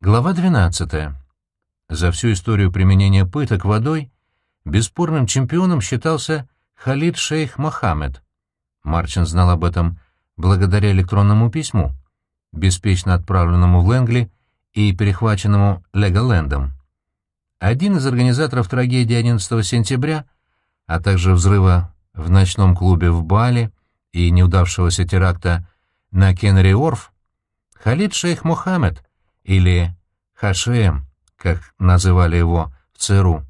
Глава 12. За всю историю применения пыток водой бесспорным чемпионом считался Халид Шейх Мохаммед. Марчин знал об этом благодаря электронному письму, беспечно отправленному в Лэнгли и перехваченному Леголендом. Один из организаторов трагедии 11 сентября, а также взрыва в ночном клубе в Бали и неудавшегося теракта на Кенри-Орф, Халид Шейх Мохаммед — или Хашем, как называли его в ЦРУ,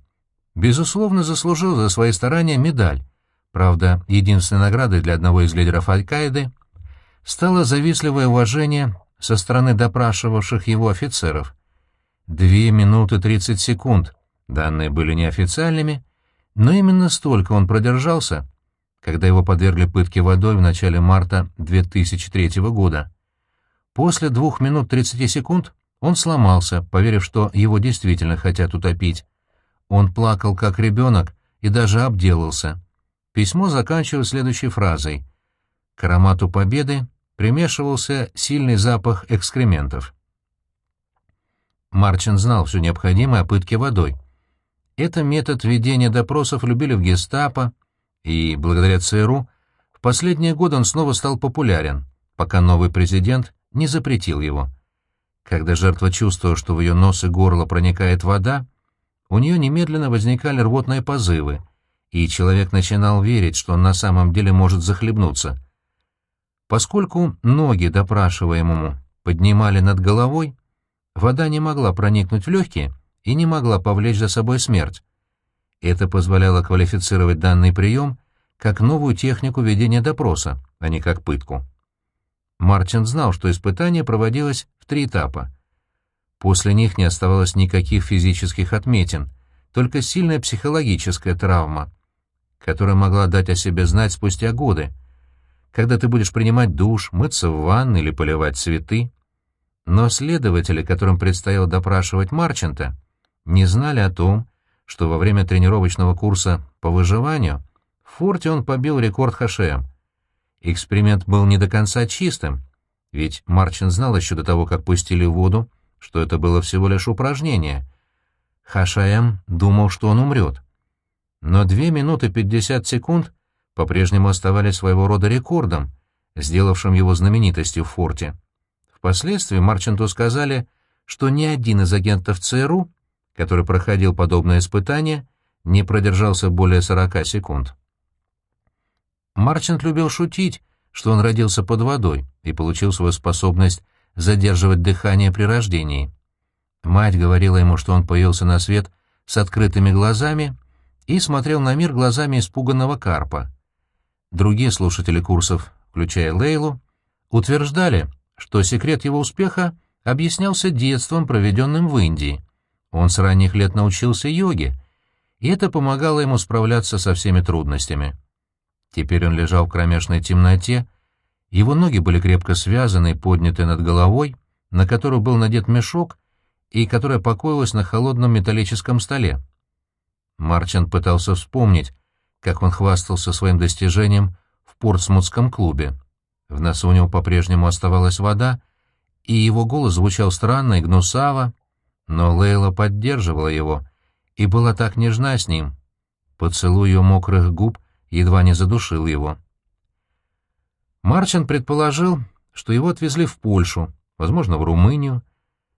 безусловно заслужил за свои старания медаль. Правда, единственной наградой для одного из лидеров Аль-Каиды стало завистливое уважение со стороны допрашивавших его офицеров. Две минуты тридцать секунд. Данные были неофициальными, но именно столько он продержался, когда его подвергли пытке водой в начале марта 2003 года. После двух минут тридцати секунд он сломался, поверив, что его действительно хотят утопить. Он плакал, как ребенок, и даже обделался. Письмо заканчивалось следующей фразой. К аромату победы примешивался сильный запах экскрементов. Марчин знал все необходимое о пытке водой. Это метод ведения допросов любили в гестапо, и, благодаря ЦРУ, в последние годы он снова стал популярен, пока новый президент не запретил его. Когда жертва чувствовала, что в ее нос и горло проникает вода, у нее немедленно возникали рвотные позывы, и человек начинал верить, что он на самом деле может захлебнуться. Поскольку ноги допрашиваемому поднимали над головой, вода не могла проникнуть в легкие и не могла повлечь за собой смерть. Это позволяло квалифицировать данный прием как новую технику ведения допроса, а не как пытку. Мартин знал, что испытание проводилось в три этапа. После них не оставалось никаких физических отметин, только сильная психологическая травма, которая могла дать о себе знать спустя годы, когда ты будешь принимать душ, мыться в ванной или поливать цветы. Но следователи, которым предстояло допрашивать Марчанта, не знали о том, что во время тренировочного курса по выживанию в форте он побил рекорд ХШМ — Эксперимент был не до конца чистым, ведь Марчин знал еще до того, как пустили в воду, что это было всего лишь упражнение. Хашаям думал, что он умрет. Но две минуты пятьдесят секунд по-прежнему оставались своего рода рекордом, сделавшим его знаменитостью в форте. Впоследствии Марчанту сказали, что ни один из агентов ЦРУ, который проходил подобное испытание, не продержался более 40 секунд. Марчант любил шутить, что он родился под водой и получил свою способность задерживать дыхание при рождении. Мать говорила ему, что он появился на свет с открытыми глазами и смотрел на мир глазами испуганного карпа. Другие слушатели курсов, включая Лейлу, утверждали, что секрет его успеха объяснялся детством, проведенным в Индии. Он с ранних лет научился йоге, и это помогало ему справляться со всеми трудностями. Теперь он лежал в кромешной темноте, его ноги были крепко связаны и подняты над головой, на которую был надет мешок и которая покоилась на холодном металлическом столе. Марчан пытался вспомнить, как он хвастался своим достижением в Портсмутском клубе. В носу у него по-прежнему оставалась вода, и его голос звучал странно и гнусаво, но Лейла поддерживала его и была так нежна с ним. Поцелуй ее мокрых губ едва не задушил его. Марчин предположил, что его отвезли в Польшу, возможно, в Румынию.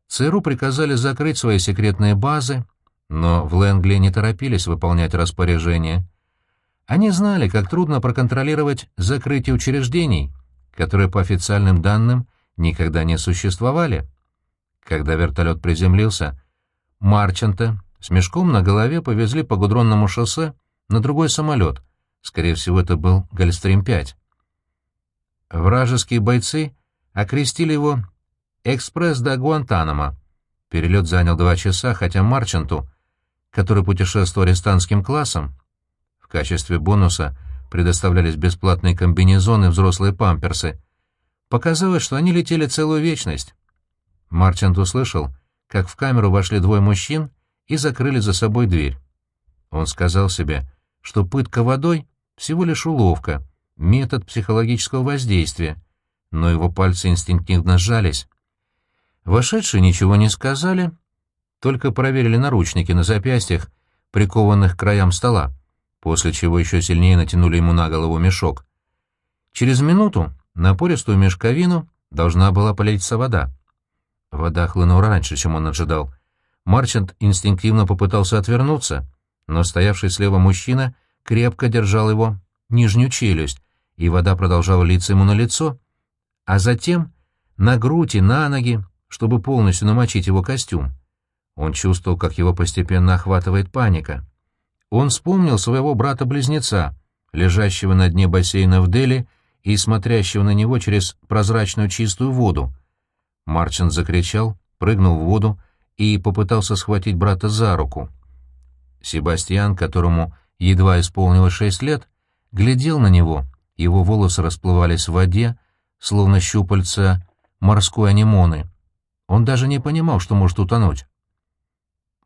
ЦРУ приказали закрыть свои секретные базы, но в Лэнгли не торопились выполнять распоряжение. Они знали, как трудно проконтролировать закрытие учреждений, которые, по официальным данным, никогда не существовали. Когда вертолет приземлился, Марчанта с мешком на голове повезли по гудронному шоссе на другой самолет, Скорее всего, это был Гольстрим-5. Вражеские бойцы окрестили его «Экспресс до Гуантанамо». Перелет занял два часа, хотя Марчанту, который путешествовал арестантским классом, в качестве бонуса предоставлялись бесплатные комбинезоны и взрослые памперсы, показалось, что они летели целую вечность. Марчант услышал, как в камеру вошли двое мужчин и закрыли за собой дверь. Он сказал себе, что пытка водой всего лишь уловка, метод психологического воздействия, но его пальцы инстинктивно сжались. Вошедшие ничего не сказали, только проверили наручники на запястьях, прикованных к краям стола, после чего еще сильнее натянули ему на голову мешок. Через минуту на пористую мешковину должна была политься вода. Вода хлынула раньше, чем он ожидал. Марчант инстинктивно попытался отвернуться, но стоявший слева мужчина крепко держал его нижнюю челюсть, и вода продолжала литься ему на лицо, а затем на грудь и на ноги, чтобы полностью намочить его костюм. Он чувствовал, как его постепенно охватывает паника. Он вспомнил своего брата-близнеца, лежащего на дне бассейна в Дели и смотрящего на него через прозрачную чистую воду. Марчант закричал, прыгнул в воду и попытался схватить брата за руку. Себастьян, которому едва исполнилось шесть лет, глядел на него, его волосы расплывались в воде, словно щупальца морской анимоны. Он даже не понимал, что может утонуть.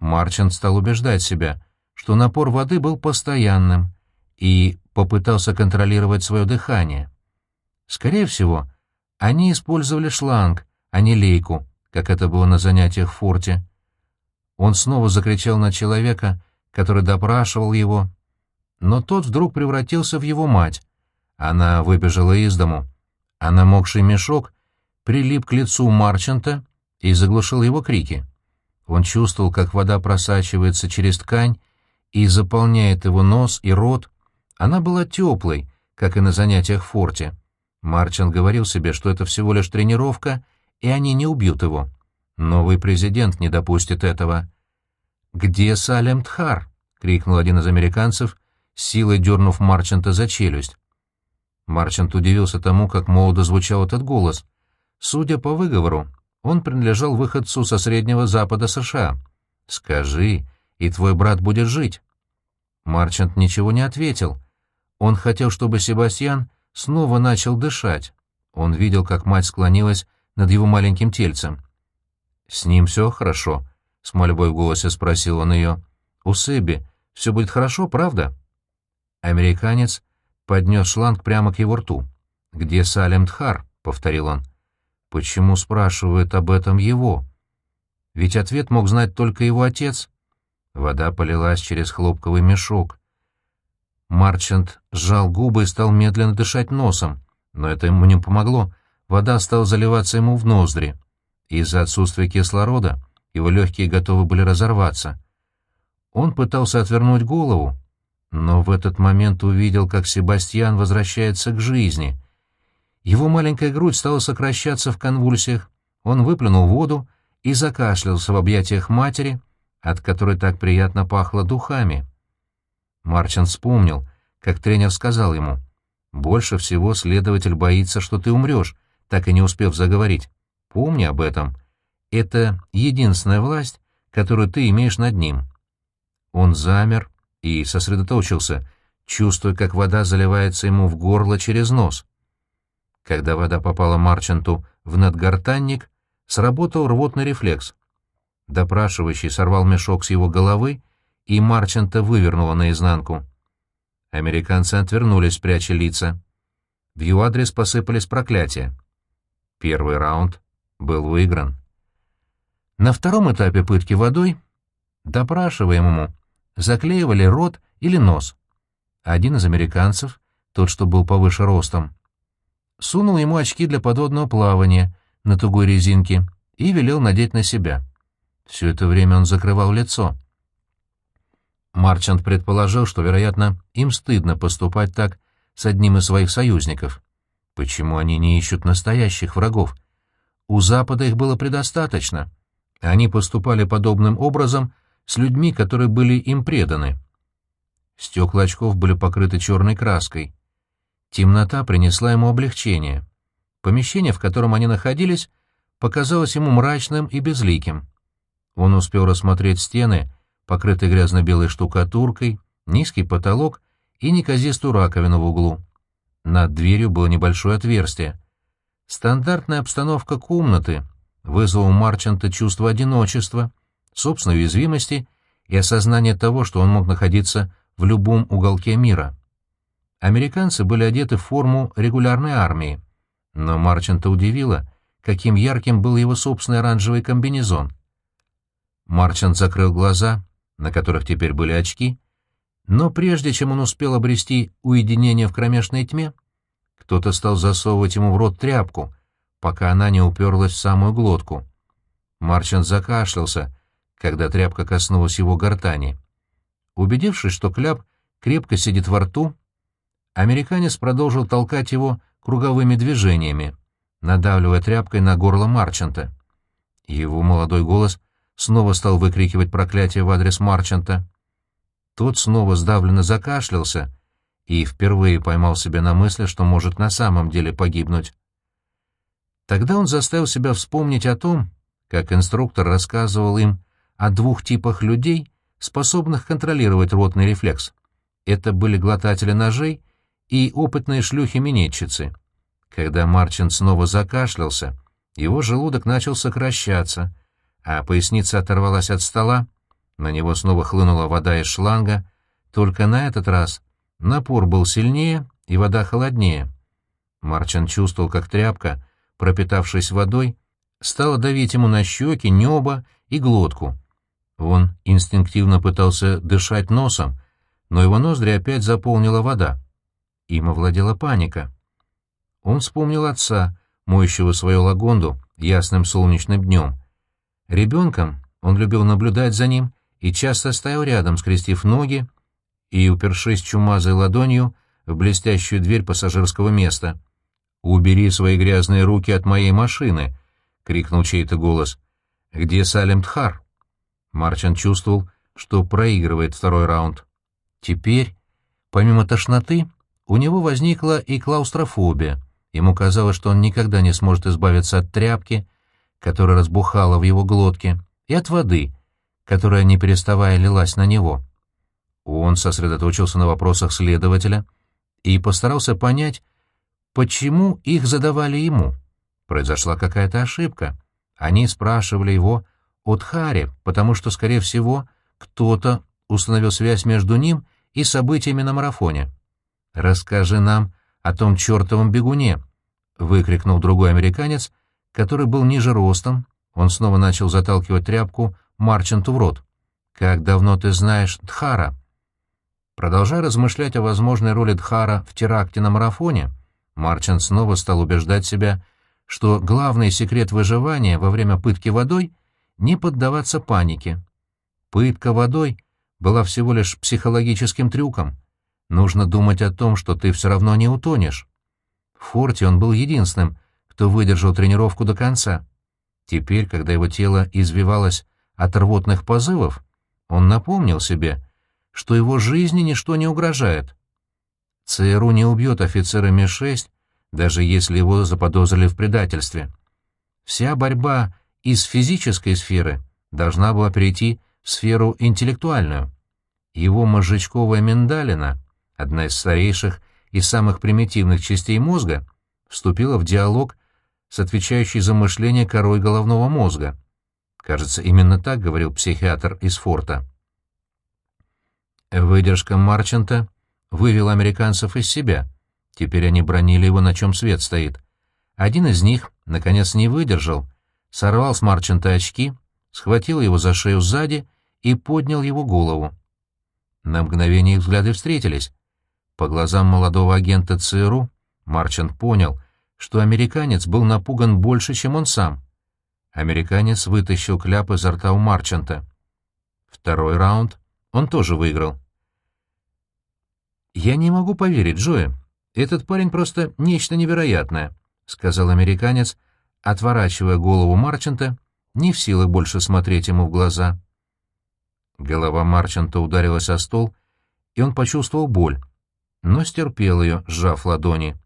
Марчант стал убеждать себя, что напор воды был постоянным, и попытался контролировать свое дыхание. Скорее всего, они использовали шланг, а не лейку, как это было на занятиях в форте. Он снова закричал на человека, который допрашивал его, но тот вдруг превратился в его мать. Она выбежала из дому, а намокший мешок прилип к лицу Марчанта и заглушил его крики. Он чувствовал, как вода просачивается через ткань и заполняет его нос и рот. Она была теплой, как и на занятиях в форте. Марчан говорил себе, что это всего лишь тренировка, и они не убьют его. Новый президент не допустит этого. «Где Салем Тхар?» — крикнул один из американцев, силой дернув Марчанта за челюсть. Марчант удивился тому, как молодо звучал этот голос. Судя по выговору, он принадлежал выходцу со Среднего Запада США. «Скажи, и твой брат будет жить». Марчант ничего не ответил. Он хотел, чтобы Себастьян снова начал дышать. Он видел, как мать склонилась над его маленьким тельцем. «С ним все хорошо?» — с мольбой в голосе спросил он ее. «У Себи все будет хорошо, правда?» Американец поднес шланг прямо к его рту. «Где Салем Тхар?» — повторил он. Почему спрашивают об этом его? Ведь ответ мог знать только его отец. Вода полилась через хлопковый мешок. Марчант сжал губы и стал медленно дышать носом, но это ему не помогло. Вода стала заливаться ему в ноздри. Из-за отсутствия кислорода его легкие готовы были разорваться. Он пытался отвернуть голову, но в этот момент увидел, как Себастьян возвращается к жизни. Его маленькая грудь стала сокращаться в конвульсиях, он выплюнул воду и закашлялся в объятиях матери, от которой так приятно пахло духами. Марчин вспомнил, как тренер сказал ему, «Больше всего следователь боится, что ты умрешь», так и не успев заговорить. «Помни об этом. Это единственная власть, которую ты имеешь над ним». Он замер и сосредоточился, чувствуя, как вода заливается ему в горло через нос. Когда вода попала Марчанту в надгортанник, сработал рвотный рефлекс. Допрашивающий сорвал мешок с его головы, и Марчанта вывернуло наизнанку. Американцы отвернулись, пряча лица. В его адрес посыпались проклятия. Первый раунд был выигран. На втором этапе пытки водой допрашиваемому заклеивали рот или нос. Один из американцев, тот, что был повыше ростом, сунул ему очки для подводного плавания на тугой резинке и велел надеть на себя. Все это время он закрывал лицо. Марчант предположил, что, вероятно, им стыдно поступать так с одним из своих союзников. Почему они не ищут настоящих врагов? У Запада их было предостаточно. Они поступали подобным образом с людьми, которые были им преданы. Стекла очков были покрыты черной краской. Темнота принесла ему облегчение. Помещение, в котором они находились, показалось ему мрачным и безликим. Он успел рассмотреть стены, покрытые грязно-белой штукатуркой, низкий потолок и неказистую раковину в углу. Над дверью было небольшое отверстие. Стандартная обстановка комнаты вызвала у Марчанта чувство одиночества, собственной уязвимости и осознание того, что он мог находиться в любом уголке мира. Американцы были одеты в форму регулярной армии, но Марчанта удивило, каким ярким был его собственный оранжевый комбинезон. Марчант закрыл глаза, на которых теперь были очки, но прежде чем он успел обрести уединение в кромешной тьме, кто-то стал засовывать ему в рот тряпку, пока она не уперлась в самую глотку. Марчант закашлялся, когда тряпка коснулась его гортани. Убедившись, что кляп крепко сидит во рту, американец продолжил толкать его круговыми движениями, надавливая тряпкой на горло Марчанта. Его молодой голос снова стал выкрикивать проклятие в адрес Марчанта. Тот снова сдавленно закашлялся и впервые поймал себя на мысли, что может на самом деле погибнуть. Тогда он заставил себя вспомнить о том, как инструктор рассказывал им о двух типах людей, способных контролировать ротный рефлекс. Это были глотатели ножей и опытные шлюхи-минетчицы. Когда Марчин снова закашлялся, его желудок начал сокращаться, а поясница оторвалась от стола, на него снова хлынула вода из шланга, только на этот раз напор был сильнее и вода холоднее. Марчин чувствовал, как тряпка, пропитавшись водой, стала давить ему на щеки, небо и глотку. Он инстинктивно пытался дышать носом, но его ноздри опять заполнила вода. Им овладела паника. Он вспомнил отца, моющего свою лагонду ясным солнечным днем. Ребенком он любил наблюдать за ним и часто стоял рядом, скрестив ноги и упершись чумазой ладонью в блестящую дверь пассажирского места. «Убери свои грязные руки от моей машины!» — крикнул чей-то голос. «Где Салем Тхар?» Марчан чувствовал, что проигрывает второй раунд. Теперь, помимо тошноты, у него возникла и клаустрофобия. Ему казалось, что он никогда не сможет избавиться от тряпки, которая разбухала в его глотке, и от воды, которая, не переставая, лилась на него. Он сосредоточился на вопросах следователя и постарался понять, почему их задавали ему. Произошла какая-то ошибка. Они спрашивали его от Хари, потому что, скорее всего, кто-то установил связь между ним и событиями на марафоне. «Расскажи нам о том чертовом бегуне!» — выкрикнул другой американец, который был ниже ростом. Он снова начал заталкивать тряпку Марчанту в рот. «Как давно ты знаешь Дхара?» Продолжая размышлять о возможной роли Дхара в теракте на марафоне, Марчант снова стал убеждать себя, что главный секрет выживания во время пытки водой — не поддаваться панике. Пытка водой была всего лишь психологическим трюком. Нужно думать о том, что ты все равно не утонешь. В форте он был единственным, кто выдержал тренировку до конца. Теперь, когда его тело извивалось от рвотных позывов, он напомнил себе, что его жизни ничто не угрожает. ЦРУ не убьет офицера Ми-6, даже если его заподозрили в предательстве. Вся борьба из физической сферы должна была перейти в сферу интеллектуальную. Его мозжечковая миндалина, одна из старейших и самых примитивных частей мозга, вступила в диалог с отвечающей за мышление корой головного мозга. Кажется, именно так говорил психиатр из форта. Выдержка Марчанта вывела американцев из себя. Теперь они бронили его, на чем свет стоит. Один из них, наконец, не выдержал сорвал с Марчанта очки, схватил его за шею сзади и поднял его голову. На мгновение их взгляды встретились. По глазам молодого агента ЦРУ Марчант понял, что американец был напуган больше, чем он сам. Американец вытащил кляп изо рта у Марчанта. Второй раунд он тоже выиграл. «Я не могу поверить, Джои. Этот парень просто нечто невероятное», — сказал американец, отворачивая голову Марчанта, не в силах больше смотреть ему в глаза. Голова Марчанта ударилась о стол, и он почувствовал боль, но стерпел ее, сжав ладони.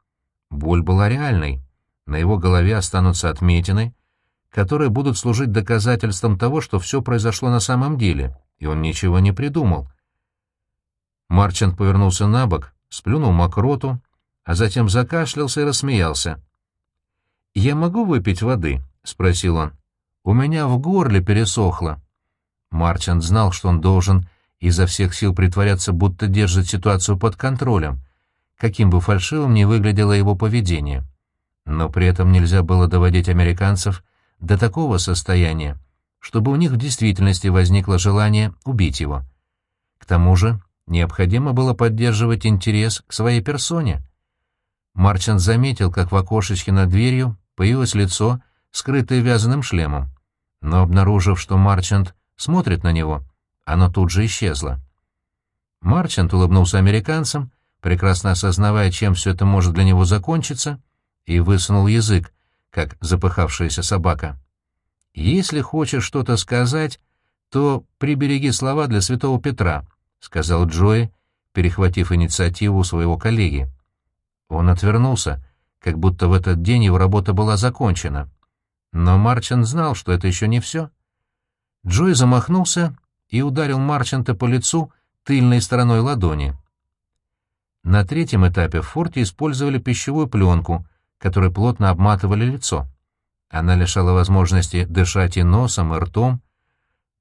Боль была реальной. На его голове останутся отметины, которые будут служить доказательством того, что все произошло на самом деле, и он ничего не придумал. Марчант повернулся на бок, сплюнул мокроту, а затем закашлялся и рассмеялся. «Я могу выпить воды?» — спросил он. «У меня в горле пересохло». Марчант знал, что он должен изо всех сил притворяться, будто держит ситуацию под контролем, каким бы фальшивым ни выглядело его поведение. Но при этом нельзя было доводить американцев до такого состояния, чтобы у них в действительности возникло желание убить его. К тому же необходимо было поддерживать интерес к своей персоне. Марчант заметил, как в окошечке над дверью появилось лицо, скрытое вязаным шлемом. Но, обнаружив, что Марчант смотрит на него, оно тут же исчезло. Марчант улыбнулся американцам, прекрасно осознавая, чем все это может для него закончиться, и высунул язык, как запыхавшаяся собака. «Если хочешь что-то сказать, то прибереги слова для святого Петра», — сказал Джои, перехватив инициативу своего коллеги. Он отвернулся, как будто в этот день его работа была закончена. Но Марчант знал, что это еще не все. Джои замахнулся и ударил Марчанта по лицу тыльной стороной ладони. На третьем этапе в форте использовали пищевую пленку, которой плотно обматывали лицо. Она лишала возможности дышать и носом, и ртом.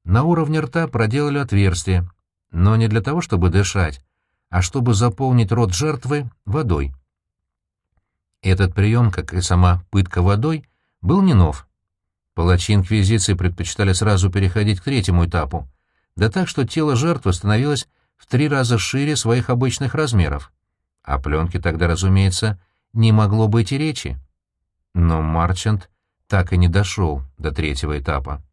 На уровне рта проделали отверстие, но не для того, чтобы дышать, а чтобы заполнить рот жертвы водой. Этот прием, как и сама пытка водой, был не нов. Палачи Инквизиции предпочитали сразу переходить к третьему этапу, да так, что тело жертвы становилось в три раза шире своих обычных размеров. О пленке тогда, разумеется, не могло быть и речи. Но Марчант так и не дошел до третьего этапа.